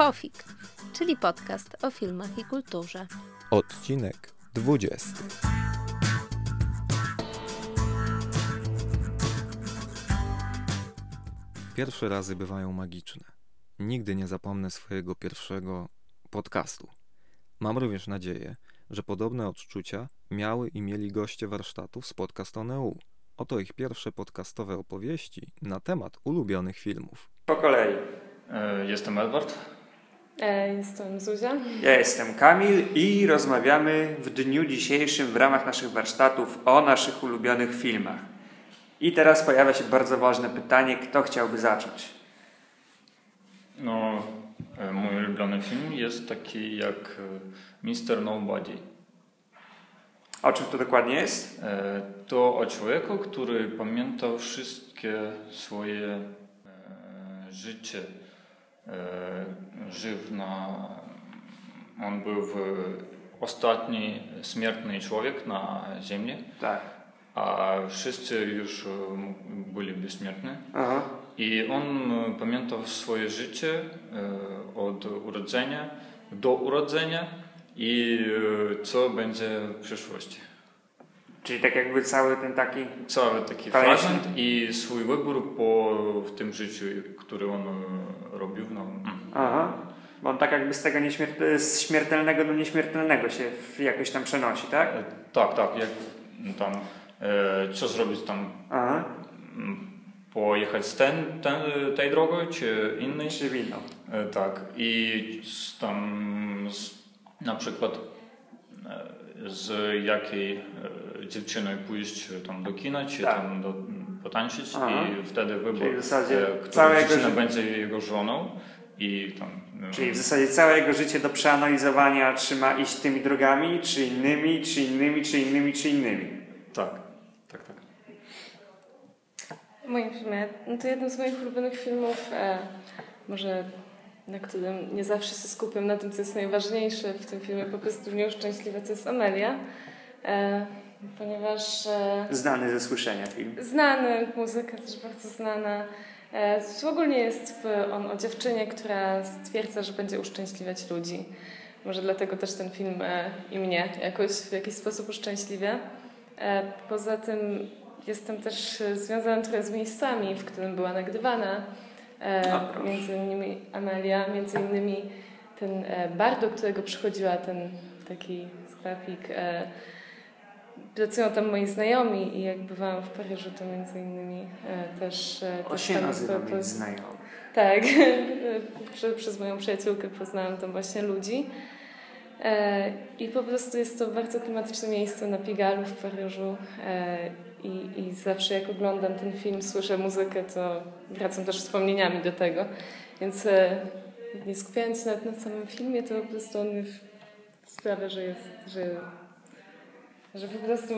Pofik, czyli podcast o filmach i kulturze. Odcinek 20. Pierwsze razy bywają magiczne. Nigdy nie zapomnę swojego pierwszego podcastu. Mam również nadzieję, że podobne odczucia miały i mieli goście warsztatów z Podcastoneu. Oto ich pierwsze podcastowe opowieści na temat ulubionych filmów. Po kolei. E, Jestem Edward. E, Jestem Zuzia. Ja jestem Kamil i rozmawiamy w dniu dzisiejszym w ramach naszych warsztatów o naszych ulubionych filmach. I teraz pojawia się bardzo ważne pytanie, kto chciałby zacząć? No, e, mój ulubiony film jest taki jak e, Mr. Nobody. O czym to dokładnie jest? To o człowieku, który pamiętał wszystkie swoje życie. E, Żył na... On był w ostatni śmiertny człowiek na Ziemi, Tak. a wszyscy już e, byli bezśmiertni. Aha. I on e, pamiętał swoje życie e, od urodzenia do urodzenia i e, co będzie w przyszłości. Czyli tak jakby cały ten taki... Cały taki fragment i swój wybór po w tym życiu, który on e, robił. No. Aha. Bo on tak jakby z tego nieśmiert- z śmiertelnego do nieśmiertelnego się jakoś tam przenosi, tak? E, Tak, tak, jak tam, e, co zrobić tam, Aha. mm, pojechać z ten, ten, tej drogą czy innej. Czy wino. E, Tak. I z tam z, na przykład e, z jakiej e, dziewczyny pójść tam do kina, czy Tak. tam do, potańczyć Aha. i wtedy wybór, Czyli w zasadzie e, która jego dziewczyna ży- będzie jego żoną i tam... e, Czyli w zasadzie całe jego życie do przeanalizowania, czy ma iść tymi drogami, czy innymi, czy innymi, czy innymi, czy innymi. Tak, tak, tak. W moim filmie, no to jeden z moich ulubionych filmów, e, może na którym nie zawsze się skupiam na tym, co jest najważniejsze w tym filmie, po prostu nieuszczęśliwe, to jest Amelia. E, ponieważ e, Znany ze słyszenia film. znany, muzyka też bardzo znana. E, ogólnie jest on o dziewczynie, która stwierdza, że będzie uszczęśliwiać ludzi. Może dlatego też ten film e, i mnie jakoś w jakiś sposób uszczęśliwia. E, poza tym jestem też e, związana trochę z miejscami, w którym była nagrywana. E, proszę. między innymi Amelia, między innymi ten e, bar, do którego przychodziła ten taki sklepik. E, pracują tam moi znajomi i jak bywałam w Paryżu, to między innymi e, też... E, O też się nazywa po-. Tak, Prze, przez moją przyjaciółkę poznałam tam właśnie ludzi. E, I po prostu jest to bardzo klimatyczne miejsce na Pigalle w Paryżu. I, I zawsze jak oglądam ten film, słyszę muzykę, to wracam też wspomnieniami do tego. Więc e, nie skupiając się nawet na samym filmie, to po prostu on sprawia, że jest, że, że po prostu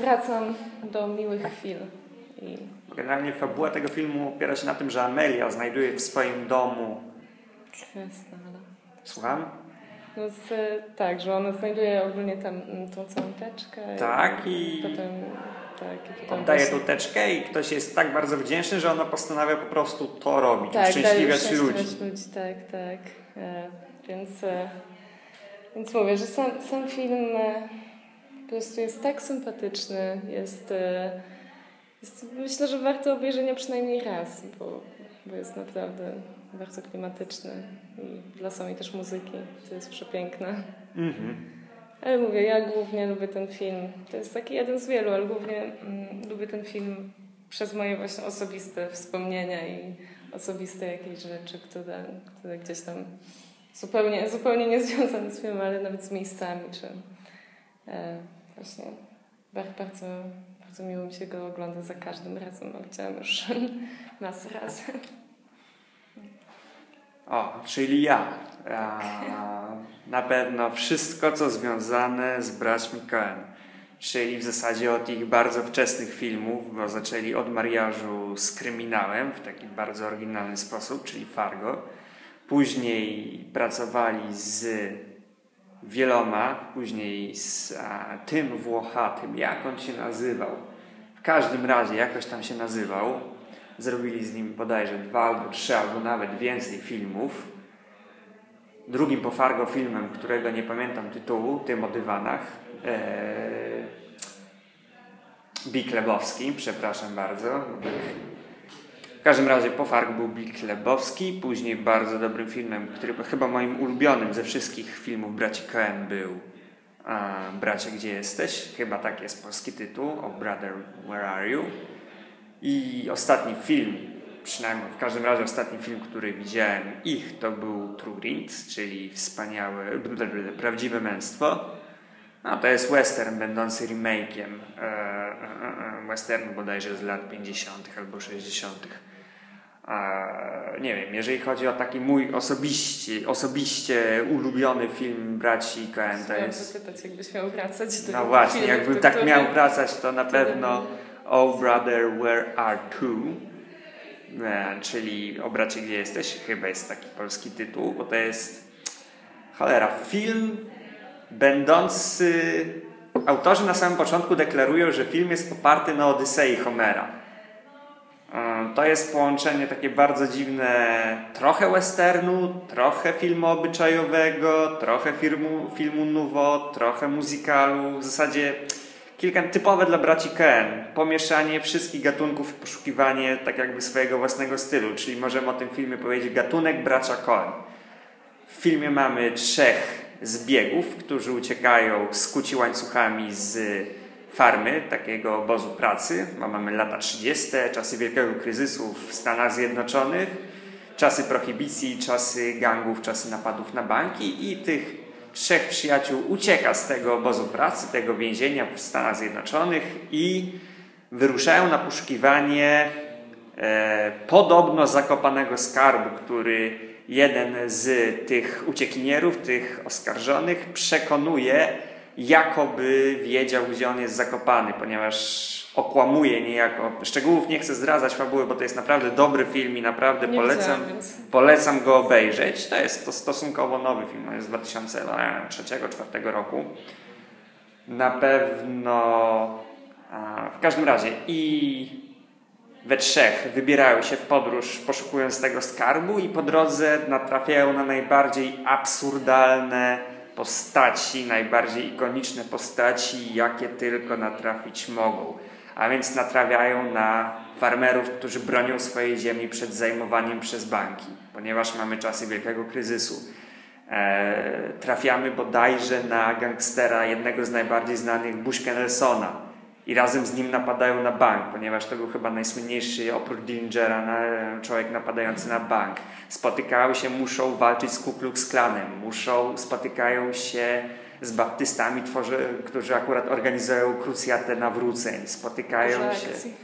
wracam do miłych chwil. I Generalnie fabuła tego filmu opiera się na tym, że Amelia znajduje w swoim domu. krasnala. Słucham? No z, tak, że ona znajduje ogólnie tam mm, tą całą teczkę. Tak, i- potem, tak, Oddaje właśnie- tą teczkę i ktoś jest tak bardzo wdzięczny, że ona postanawia po prostu to robić, tak, uszczęśliwiać ludzi. ludzi. Tak, tak. E, więc, e, więc mówię, że sam, sam film e, po prostu jest tak sympatyczny, jest, jest myślę, że warto obejrzenia przynajmniej raz, bo, bo jest naprawdę bardzo klimatyczny i dla samej też muzyki, to jest przepiękne. Mhm. Ale mówię, ja głównie lubię ten film. To jest taki jeden z wielu, ale głównie mm, lubię ten film przez moje właśnie osobiste wspomnienia i osobiste jakieś rzeczy, które, które gdzieś tam zupełnie, zupełnie nie związane z filmem, ale nawet z miejscami, czy e, właśnie bardzo, bardzo, miło mi się go ogląda za każdym razem, bo widziałam już masę razy. O, czyli ja. A, na pewno wszystko, co związane z braćmi Coen. Czyli w zasadzie od ich bardzo wczesnych filmów, bo zaczęli od mariażu z kryminałem w taki bardzo oryginalny sposób, czyli Fargo. Później pracowali z wieloma, później z a, tym Włochatym, jak on się nazywał. W każdym razie jakoś tam się nazywał. Zrobili z nim bodajże dwa albo trzy, albo nawet więcej filmów. Drugim po Fargo filmem, którego nie pamiętam tytułu, tym o dywanach. E, Big Lebowski, przepraszam bardzo. W każdym razie po Fargo był Big Lebowski, później bardzo dobrym filmem, który chyba moim ulubionym ze wszystkich filmów braci Coen był a, Bracie, gdzie jesteś? Chyba tak jest polski tytuł, Oh Brother, Where Are You? I ostatni film, przynajmniej w każdym razie ostatni film, który widziałem ich, to był True Grit, czyli wspaniałe, prawdziwe męstwo. No, to jest western będący remake'iem e, e, e, westernu bodajże z lat 50. albo 60. nie wiem, jeżeli chodzi o taki mój osobiście, osobiście ulubiony film braci Coen, to jest... zapytać, jakbyś miał wracać do No właśnie, jakbym tak miał wracać, to na pewno Oh Brother, Where Are Two? Czyli O bracie, gdzie jesteś? Chyba jest taki polski tytuł, bo to jest cholera, film będący... Autorzy na samym początku deklarują, że film jest oparty na Odysei Homera. E, to jest połączenie takie bardzo dziwne, trochę westernu, trochę filmu obyczajowego, trochę filmu, filmu nouveau, trochę muzykalu. W zasadzie kilka typowe dla braci Ken. Pomieszanie wszystkich gatunków poszukiwanie tak jakby swojego własnego stylu. Czyli możemy o tym filmie powiedzieć gatunek bracia Coen. W filmie mamy trzech zbiegów, którzy uciekają skuci łańcuchami z farmy, takiego obozu pracy. Mamy lata 30., czasy wielkiego kryzysu w Stanach Zjednoczonych, czasy prohibicji, czasy gangów, czasy napadów na banki i tych trzech przyjaciół ucieka z tego obozu pracy, tego więzienia w Stanach Zjednoczonych i wyruszają na poszukiwanie e, podobno zakopanego skarbu, który jeden z tych uciekinierów, tych oskarżonych przekonuje, jakoby wiedział, gdzie on jest zakopany, ponieważ okłamuje niejako. Szczegółów nie chcę zdradzać fabuły, bo to jest naprawdę dobry film i naprawdę nie polecam, polecam go obejrzeć. To jest to stosunkowo nowy film, on jest z 2003-2004 roku. Na pewno w każdym razie i we trzech wybierają się w podróż poszukując tego skarbu i po drodze natrafiają na najbardziej absurdalne postaci, najbardziej ikoniczne postaci, jakie tylko natrafić mogą. A więc natrafiają na farmerów, którzy bronią swojej ziemi przed zajmowaniem przez banki, ponieważ mamy czasy wielkiego kryzysu. E, trafiamy bodajże na gangstera, jednego z najbardziej znanych, Bushka Nelsona, i razem z nim napadają na bank, ponieważ to był chyba najsłynniejszy oprócz Dillingera na, człowiek napadający na bank. Spotykają się, muszą walczyć z Ku Klux Klanem, muszą, spotykają się z baptystami, tworzy, którzy akurat organizują krucjatę nawróceń, spotykają Dużo się... Akcji.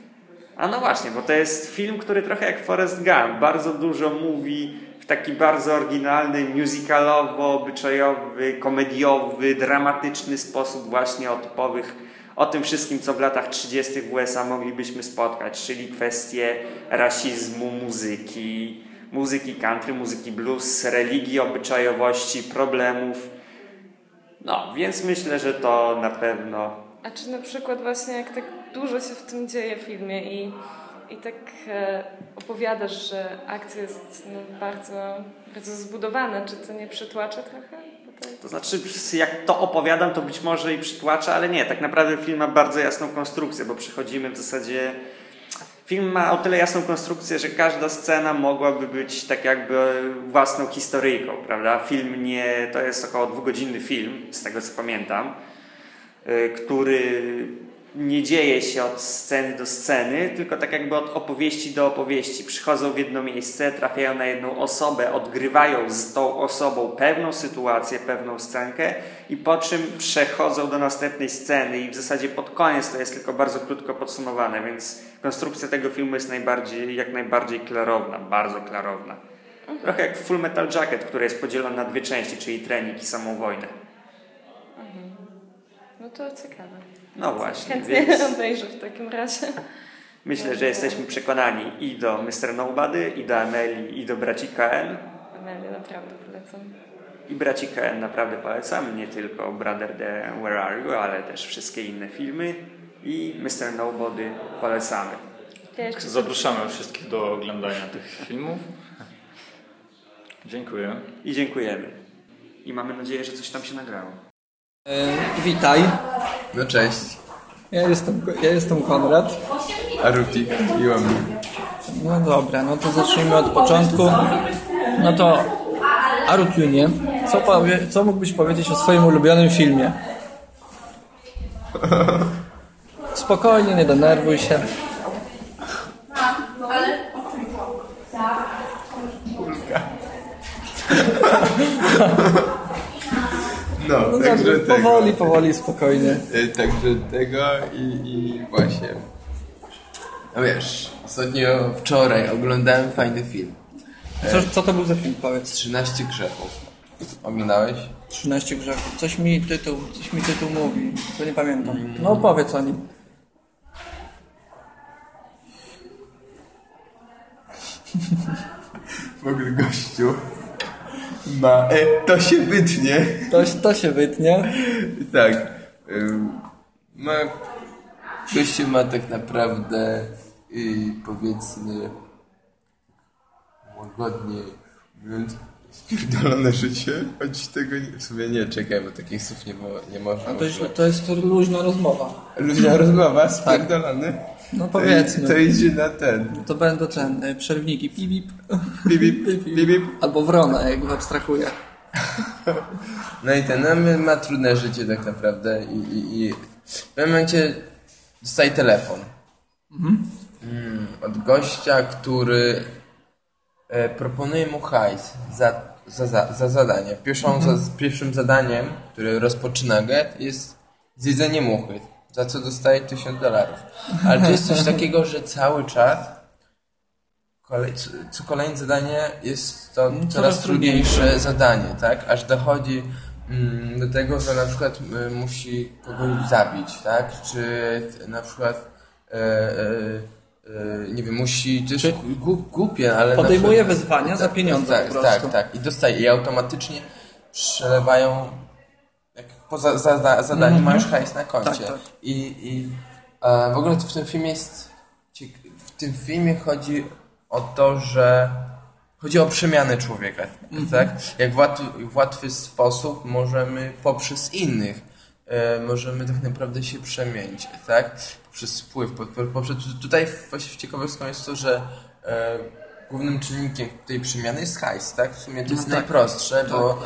A no właśnie, bo to jest film, który trochę jak Forrest Gump, bardzo dużo mówi w taki bardzo oryginalny, musicalowo, obyczajowy, komediowy, dramatyczny sposób właśnie o typowych o tym wszystkim, co w latach 30. w USA moglibyśmy spotkać, czyli kwestie rasizmu, muzyki, muzyki country, muzyki blues, religii, obyczajowości, problemów. No, więc myślę, że to na pewno. A czy na przykład właśnie jak tak dużo się w tym dzieje w filmie i, i tak e, opowiadasz, że akcja jest no, bardzo, bardzo zbudowana, czy to nie przytłacza trochę? To znaczy, jak to opowiadam, to być może i przytłacza, ale nie. Tak naprawdę film ma bardzo jasną konstrukcję, bo przechodzimy w zasadzie. Film ma o tyle jasną konstrukcję, że każda scena mogłaby być tak jakby własną historyjką, prawda? Film nie. To jest około dwugodzinny film, z tego co pamiętam, y, który nie dzieje się od sceny do sceny, tylko tak jakby od opowieści do opowieści. Przychodzą w jedno miejsce, trafiają na jedną osobę, odgrywają z tą osobą pewną sytuację, pewną scenkę i po czym przechodzą do następnej sceny i w zasadzie pod koniec to jest tylko bardzo krótko podsumowane, więc konstrukcja tego filmu jest najbardziej, jak najbardziej klarowna, bardzo klarowna. Trochę jak Full Metal Jacket, który jest podzielony na dwie części, czyli trening i samą wojnę. Mhm. No to ciekawe. No właśnie. Chętnie więc... obejrzę w takim razie. Myślę, że jesteśmy przekonani i do Mr. Nobody, i do Ameli, i do braci KN. Ameli naprawdę polecam. I braci KN naprawdę polecam, nie tylko Brother the Where Are You, ale też wszystkie inne filmy. I Mr. Nobody polecamy. Zapraszamy wszystkich do oglądania tych filmów. Dziękuję. I dziękujemy. i mamy nadzieję, że coś tam się nagrało. E, witaj, No cześć, ja jestem, ja jestem Konrad. Arutik i Łami. No dobra, no to zacznijmy od początku. No to Arutjunie, co, powie, co mógłbyś powiedzieć o swoim ulubionym filmie? Spokojnie, nie denerwuj się. No, No także dobrze, tego. powoli, powoli, spokojnie. E, Także tego i, i właśnie. No wiesz, ostatnio wczoraj oglądałem fajny film. Co, co to był za film, powiedz? 13 grzechów. Ominąłeś? 13 grzechów. Coś mi tytuł, coś mi tytuł mówi, to nie pamiętam. No powiedz o nim. W ogóle gościu ma... E, to się wytnie. To, to się wytnie. Tak. Ma... Gościu ma tak naprawdę y, powiedzmy łagodnie mówiąc spierdolone życie, choć tego nie, w sumie nie, czekaj, bo takich słów nie, mo, nie można To jest, to jest luźna rozmowa. Luźna rozmowa, spierdolony. No powiedzmy. to idzie na ten. To będą ten, y, przerwniki pip, pip. Bip, bip, bip, bip. Albo wrona, jak abstrahuję. No i ten, no, ma trudne życie tak naprawdę i, i, i w pewnym momencie dostaje telefon. Mm, od gościa, który e, proponuje mu hajs za, za, za, za zadanie. Pierwszą, za, pierwszym zadaniem, które rozpoczyna get jest zjedzenie muchy, za co dostaje 1000 dolarów. Ale to jest coś takiego, że cały czas kolej, co, co kolejne zadanie jest to coraz, coraz trudniejsze trudniejsze. zadanie, tak? Aż dochodzi mm, do tego, że na przykład y, musi kogoś zabić, tak? Czy na przykład e, e, nie wiem, musi, to jest głupie, ale Podejmuje przykład- wyzwania za pieniądze tak, po prostu. Tak, tak. I dostaje. I automatycznie przelewają po za, za, za, zadaniu masz hajs na koncie. Tak, tak. I, i e, w ogóle w tym filmie jest w tym filmie chodzi o to, że chodzi o przemianę człowieka, tak? Jak w łatwy, w łatwy sposób możemy poprzez innych e, możemy tak naprawdę się przemienić, tak? Poprzez wpływ, po- po- poprzez, tutaj właśnie ciekawostką jest to, że e, głównym czynnikiem tej przemiany jest hajs, tak? W sumie to jest tak. najprostsze, bo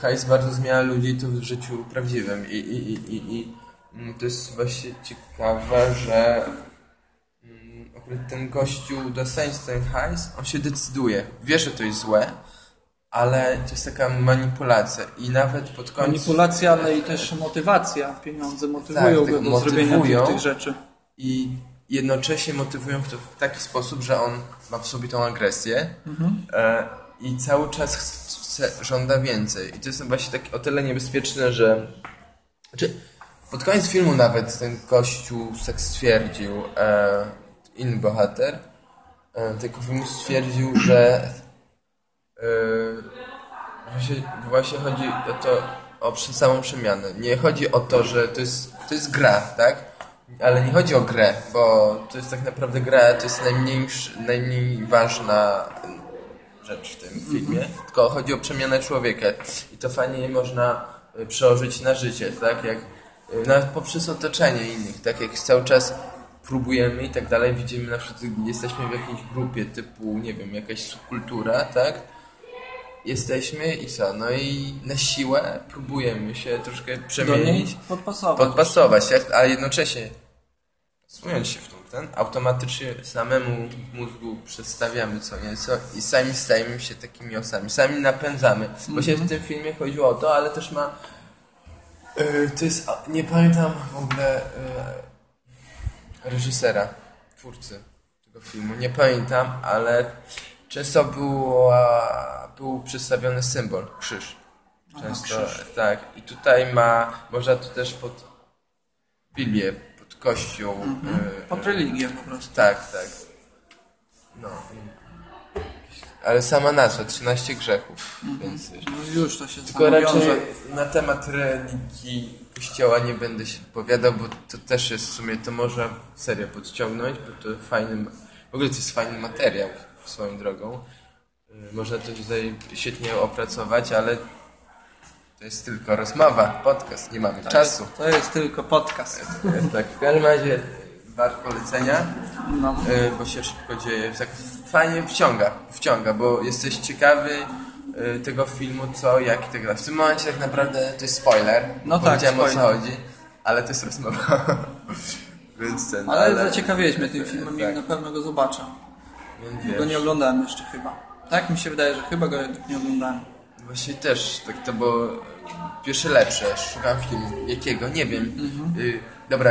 hajs bardzo zmienia ludzi to w życiu prawdziwym i, i, i, i, i mm, to jest właśnie ciekawe, że mm, akurat ten gościu dostając ten hajs, on się decyduje. Wie, że to jest złe, ale to jest taka manipulacja i nawet pod koniec... Manipulacja, ale i też motywacja. Pieniądze motywują Tak, go tak, do zrobienia motywują. tych, tych rzeczy. i jednocześnie motywują w to w taki sposób, że on ma w sobie tą agresję e, i cały czas chce, żąda więcej. I to jest właśnie tak o tyle niebezpieczne, że znaczy, pod koniec filmu nawet ten gościu tak stwierdził, e, inny bohater e, tego filmu stwierdził, że e, właśnie, właśnie chodzi o to, o samą przemianę. Nie chodzi o to, że to jest, to jest gra, tak? Ale nie chodzi o grę, bo to jest tak naprawdę gra, to jest najmniejszy, najmniej ważna rzecz w tym filmie, tylko chodzi o przemianę człowieka i to fajnie można y, przełożyć na życie, tak? Jak, y, nawet poprzez otoczenie innych, tak? Jak cały czas próbujemy i tak dalej, widzimy na przykład, jesteśmy w jakiejś grupie typu, nie wiem, jakaś subkultura, tak? Jesteśmy i co? No i na siłę próbujemy się troszkę przemienić, podpasować. podpasować, jak, a jednocześnie Słuchając się w tym, ten, automatycznie samemu mózgu przedstawiamy co nieco i sami stajemy się takimi osami, sami napędzamy. Właśnie w tym filmie chodziło o to, ale też ma e, to jest, nie pamiętam w ogóle e, reżysera, twórcy tego filmu, nie pamiętam, ale często była, był przedstawiony symbol, krzyż. Często, tak. I tutaj ma, można to też pod Biblię, pod kościół. e, Pod religię po prostu. tak, tak. No. Ale sama nazwa, 13 grzechów. Więc wiesz. No już to się Tylko raczej wiąże. na temat religii kościoła nie będę się wypowiadał, bo to też jest w sumie, to można serio podciągnąć, bo to fajny, w ogóle to jest fajny materiał swoją drogą. Y, Można to tutaj świetnie opracować, ale To jest tylko rozmowa, podcast, nie mamy czasu. to jest tylko podcast. Tak, w każdym razie wart polecenia, No. y, bo się szybko dzieje. Tak fajnie wciąga, wciąga, bo jesteś ciekawy y, tego filmu, co, jak i tak dalej. W tym momencie tak naprawdę to jest spoiler. No tak, Powiedziałem o co spoiler. chodzi, ale to jest rozmowa. Więc ten, Ale zaciekawiłeś mnie tym filmem tak, i na pewno go zobaczę. Więc Go wiesz. nie oglądałem jeszcze chyba. Tak mi się wydaje, że chyba go nie oglądałem. Właśnie też, tak to e, pierwsze lepsze. Szukam filmu. Jakiego? Nie wiem. Y, dobra,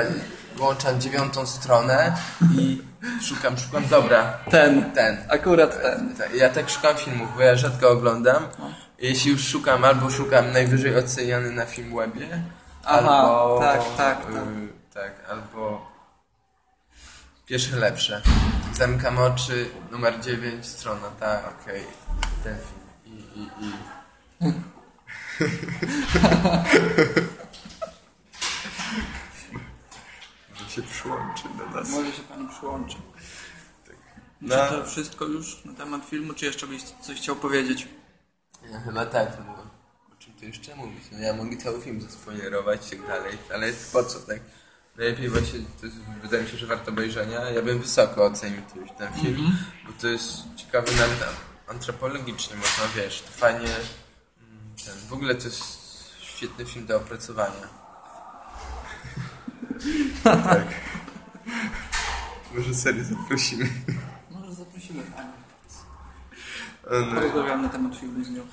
włączam dziewiątą stronę i szukam, szukam, dobra, Ten. ten. Akurat ten. Ta- Ja tak szukam filmów, bo ja rzadko oglądam. Jeśli już szukam, albo szukam najwyżej oceniany na Filmwebie, Aha, albo... tak, tak, tak. y, tak, albo... Pierwsze lepsze. Zamykam oczy, numer 9, strona, tak, okej, ten film. I, i, i. Może się przyłączy do nas. Może się Pani przyłączy. No. Czy to wszystko już na temat filmu, czy jeszcze byś coś chciał powiedzieć? Ja chyba tak, no bo o czym tu jeszcze mówić? No ja mogę cały film zaspoilerować i tak dalej, ale po co, tak? Najlepiej właśnie, to jest, wydaje mi się, że warto obejrzenia. Ja bym wysoko ocenił ten, ten film, bo to jest ciekawy nawet antropologicznie, można, wiesz, to fajnie, mm, ten, w ogóle to jest świetny film do opracowania. tak. Może serio zaprosimy. Może zaprosimy Panią. On, Porozmawiamy na temat filmu z nią.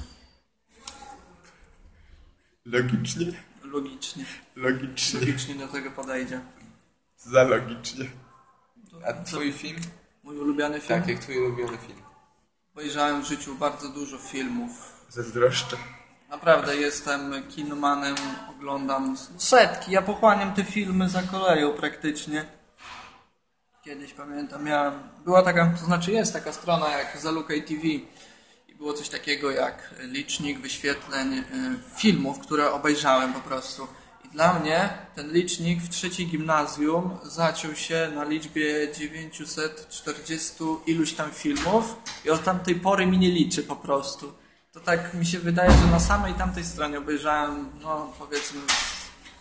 logicznie? Logicznie. Logicznie. Logicznie do tego podejdzie. Za logicznie. A twój film? Mój ulubiony film? Tak, jak twój ulubiony film? Obejrzałem w życiu bardzo dużo filmów. Zazdroszczę. Naprawdę jestem kinomanem, oglądam setki. Ja pochłaniam te filmy za koleją praktycznie. Kiedyś pamiętam, miałem, była taka, to znaczy jest taka strona jak Zalukaj TV i było coś takiego jak licznik wyświetleń y, filmów, które obejrzałem po prostu. I dla mnie ten licznik w trzeciej gimnazjum zaciął się na liczbie 940 iluś tam filmów i od tamtej pory mi nie liczy po prostu. To tak mi się wydaje, że na samej tamtej stronie obejrzałem, no powiedzmy,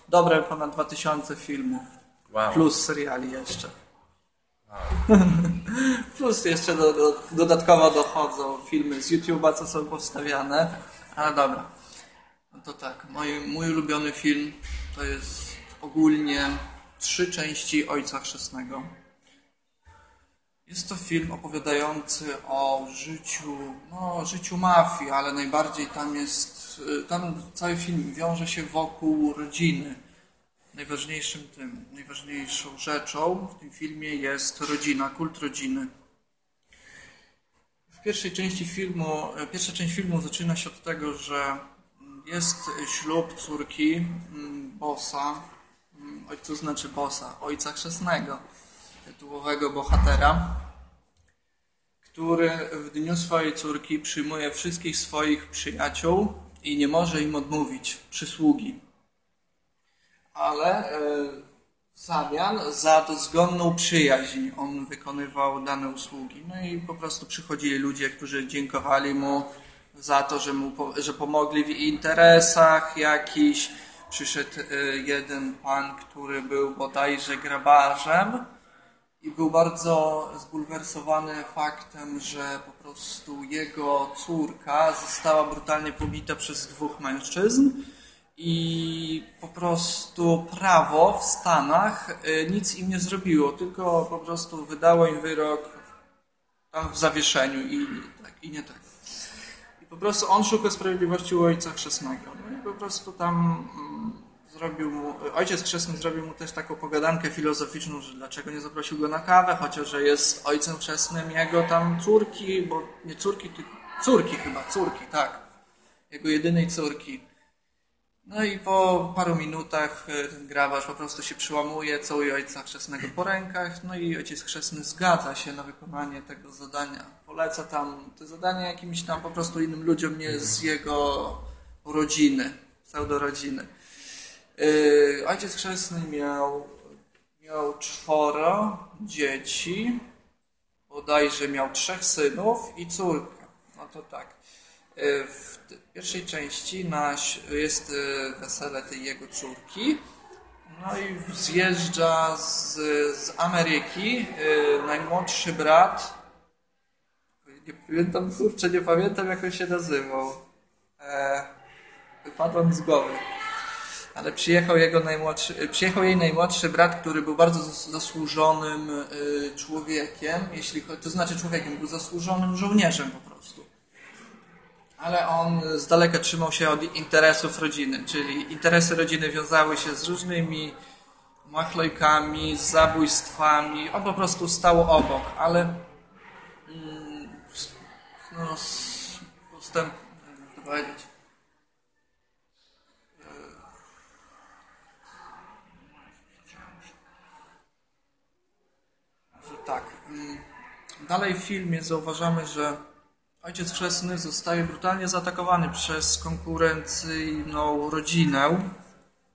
dobre ponad 2000 filmów. Wow. Plus seriali jeszcze. Plus jeszcze do, do, dodatkowo dochodzą filmy z YouTube'a, co są powstawiane. Ale dobra. No to tak, mój, mój ulubiony film to jest ogólnie trzy części Ojca Chrzestnego. Jest to film opowiadający o życiu, no, życiu mafii, ale najbardziej tam jest, y, tam cały film wiąże się wokół rodziny. Najważniejszym tym, najważniejszą rzeczą w tym filmie jest rodzina, kult rodziny. W pierwszej części filmu, e, pierwsza część filmu zaczyna się od tego, że mm, jest ślub córki mm, bossa, mm, oj, co znaczy bossa, ojca chrzestnego, tytułowego bohatera, który w dniu swojej córki przyjmuje wszystkich swoich przyjaciół i nie może im odmówić przysługi ale e, w zamian za dozgonną przyjaźń on wykonywał dane usługi. No i po prostu przychodzili ludzie, którzy dziękowali mu za to, że, mu, że pomogli w interesach jakiś. Przyszedł e, jeden pan, który był bodajże grabarzem i był bardzo zbulwersowany faktem, że po prostu jego córka została brutalnie pobita przez dwóch mężczyzn i po prostu prawo w Stanach y, nic im nie zrobiło, tylko po prostu wydało im wyrok w zawieszeniu i nie tak, i nie tak. I po prostu on szuka sprawiedliwości u ojca chrzestnego. No i po prostu tam mm, zrobił mu, ojciec chrzestny zrobił mu też taką pogadankę filozoficzną, że dlaczego nie zaprosił go na kawę, chociaż że jest ojcem chrzestnym jego tam córki, bo nie córki, tylko córki chyba, córki, tak. Jego jedynej córki. No i po paru minutach e, ten grabarz po prostu się przyłamuje, całuje ojca chrzestnego po rękach, no i ojciec chrzestny zgadza się na wykonanie tego zadania. Poleca tam te zadania jakimś tam po prostu innym ludziom, nie z jego rodziny, pseudorodziny. Yy, Ojciec chrzestny miał, miał czworo dzieci, bodajże miał trzech synów i córkę. No to tak. Y, W pierwszej części naś, jest y, wesele tej jego córki. No i zjeżdża z, z Ameryki najmłodszy brat. Nie pamiętam, kurczę, nie pamiętam jak on się nazywał. E, wypadło mi z głowy. Ale przyjechał, jego najmłodszy, przyjechał jej najmłodszy brat, który był bardzo zas- zasłużonym człowiekiem, jeśli to znaczy człowiekiem, był zasłużonym żołnierzem po prostu. Ale on z daleka trzymał się od interesów rodziny, czyli interesy rodziny wiązały się z różnymi machlojkami, z zabójstwami. On po prostu stał obok, ale mm, no, postęp, jak to powiedzieć, że tak. mm, Dalej w filmie zauważamy, że ojciec chrzestny zostaje brutalnie zaatakowany przez konkurencyjną rodzinę,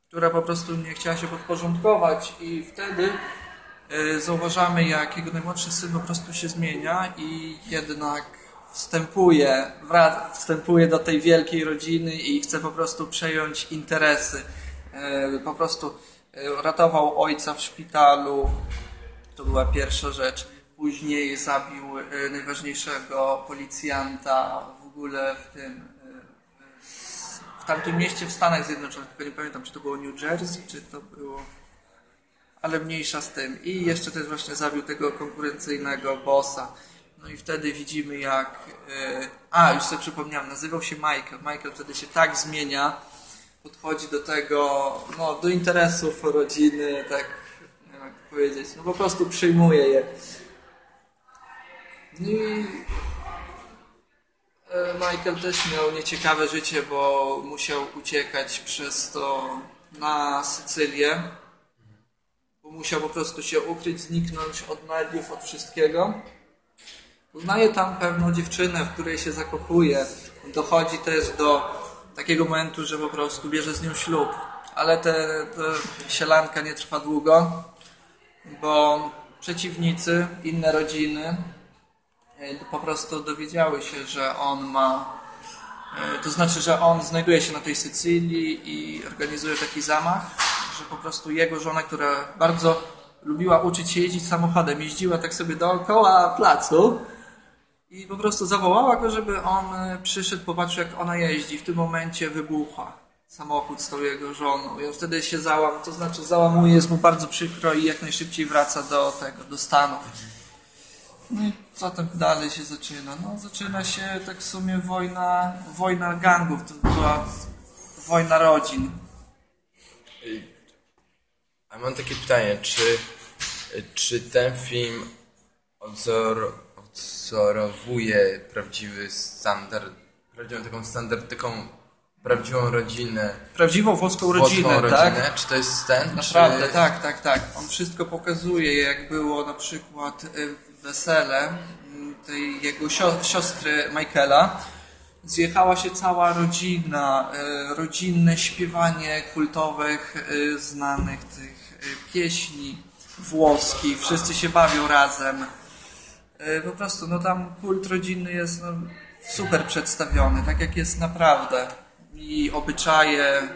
która po prostu nie chciała się podporządkować i wtedy y, zauważamy, jak jego najmłodszy syn po prostu się zmienia i jednak wstępuje, wstępuje do tej wielkiej rodziny i chce po prostu przejąć interesy. Y, Po prostu y, ratował ojca w szpitalu, to była pierwsza rzecz. Później zabił y, najważniejszego policjanta w ogóle w tym y, w tamtym mieście w Stanach Zjednoczonych. Tylko nie pamiętam, czy to było New Jersey, czy to było. Ale mniejsza z tym. I jeszcze też właśnie zabił tego konkurencyjnego bossa. No i wtedy widzimy jak. y, A, już sobie przypomniałem, nazywał się Michael. Michael wtedy się tak zmienia, podchodzi do tego, no, do interesów rodziny, tak, nie wiem jak to powiedzieć, no po prostu przyjmuje je. No i e, Michael też miał nieciekawe życie, bo musiał uciekać przez to na Sycylię. Bo musiał po prostu się ukryć, zniknąć od mediów, od wszystkiego. Poznaje tam pewną dziewczynę, w której się zakochuje. Dochodzi też do takiego momentu, że po prostu bierze z nią ślub. Ale te sielanka nie trwa długo, bo przeciwnicy, inne rodziny po prostu dowiedziały się, że on ma. e, To znaczy, że on znajduje się na tej Sycylii i organizuje taki zamach, że po prostu jego żona, która bardzo lubiła uczyć się jeździć samochodem, jeździła tak sobie dookoła placu i po prostu zawołała go, żeby on e, przyszedł, popatrzył jak ona jeździ. W tym momencie wybucha samochód z tą jego żoną. On wtedy się załam, to znaczy załamuje, jest mu bardzo przykro i jak najszybciej wraca do tego, do Stanów. No i co tam dalej się zaczyna? No zaczyna się tak w sumie wojna, wojna gangów, to była wojna rodzin. A mam takie pytanie, czy, czy ten film odzor, odzorowuje prawdziwy standard, prawdziwą taką standard, taką prawdziwą rodzinę, Prawdziwą włoską włoską rodzinę, rodzinę? tak? Czy to jest ten? Naprawdę, czy... tak, tak, tak. On wszystko pokazuje, jak było na przykład y, wesele mm, tej jego sio- siostry Michaela. Zjechała się cała rodzina, y, rodzinne śpiewanie kultowych, y, znanych tych y, pieśni włoskich. Wszyscy się bawią razem. Po prostu, no tam kult rodzinny jest no, super przedstawiony, tak jak jest naprawdę. I obyczaje,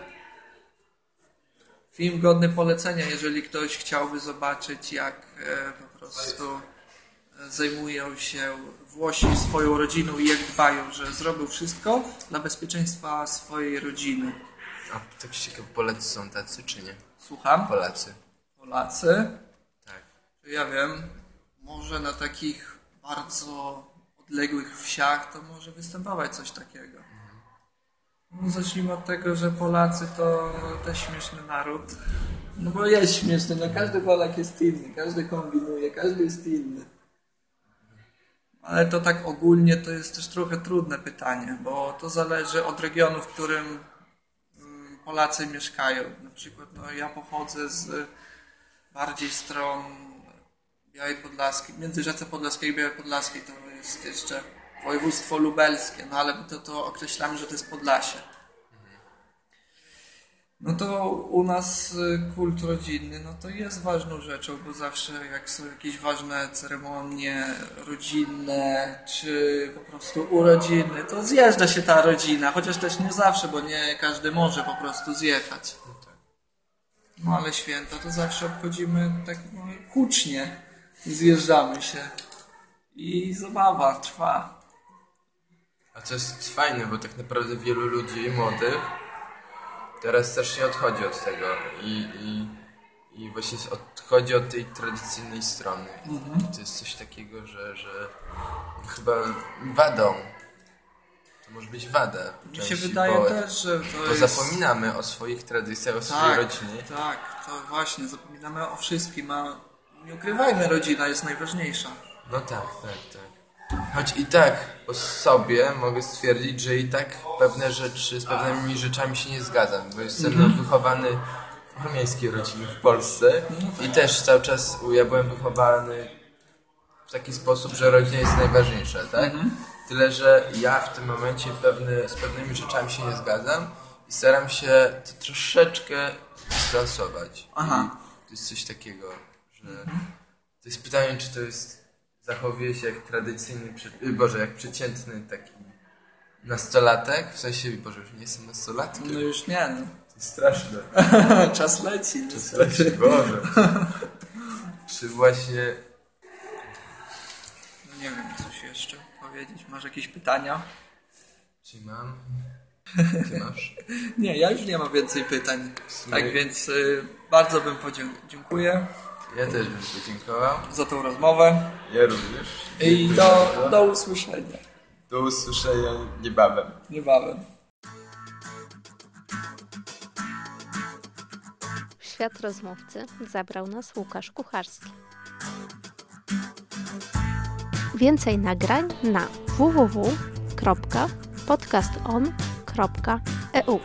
Film godny polecenia, jeżeli ktoś chciałby zobaczyć, jak e, po prostu e, zajmują się Włosi swoją rodziną i jak dbają, że zrobił wszystko dla bezpieczeństwa swojej rodziny. A tak się ciekawe, Polacy są tacy, czy nie? Słucham? Polacy. Polacy, Tak. ja wiem, może na takich bardzo odległych wsiach to może występować coś takiego. No, zacznijmy od tego, że Polacy to też śmieszny naród. No bo jest śmieszny, no każdy Polak jest inny, każdy kombinuje, każdy jest inny. Ale to tak ogólnie to jest też trochę trudne pytanie, bo to zależy od regionu, w którym mm, Polacy mieszkają. Na przykład no, ja pochodzę z bardziej stron Białej Podlaskiej, między Rzece Podlaskiej i Białej Podlaskiej to jest jeszcze województwo lubelskie, no ale to, to określamy, że to jest Podlasie. No to u nas y, kult rodzinny, no to jest ważną rzeczą, bo zawsze jak są jakieś ważne ceremonie rodzinne, czy po prostu urodziny, to zjeżdża się ta rodzina, chociaż też nie zawsze, bo nie każdy może po prostu zjechać. No ale święta to zawsze obchodzimy tak no, hucznie, zjeżdżamy się i zabawa trwa. A co jest fajne, bo tak naprawdę wielu ludzi młodych teraz strasznie odchodzi od tego i, i, i właśnie odchodzi od tej tradycyjnej strony. I to jest coś takiego, że, że chyba wadą. To może być wada. Mi się wydaje bo, też, że to jest... zapominamy o swoich tradycjach, o swojej Tak, rodzinie. tak, to właśnie, zapominamy o wszystkim, a nie ukrywajmy, rodzina jest najważniejsza. No tak, tak, tak. Choć i tak po sobie mogę stwierdzić, że i tak pewne rzeczy, z pewnymi rzeczami się nie zgadzam, bo jestem no, wychowany w armiejskiej rodzinie w Polsce i też cały czas ja byłem wychowany w taki sposób, że rodzina jest najważniejsza, tak? Tyle, że ja w tym momencie pewne, z pewnymi rzeczami się nie zgadzam i staram się to troszeczkę dystansować. Aha. To jest coś takiego, że to jest pytanie, czy to jest zachowuje się jak tradycyjny, przy- y, Boże, jak przeciętny taki nastolatek, w sensie, Boże, już nie jestem nastolatkiem, No już nie, no. to jest straszne. Czas leci. To leci, Boże. Czy właśnie, No nie wiem, coś jeszcze powiedzieć. Masz jakieś pytania? czy mam, ty masz? Nie, ja już nie mam więcej pytań. Tak więc y, bardzo bym podziękuję Ja też bym podziękował. za tą rozmowę Ja również. i do, do usłyszenia Do usłyszenia niebawem. niebawem. W świat rozmówcy zabrał nas Łukasz Kucharski. Więcej nagrań na www.podcaston.eu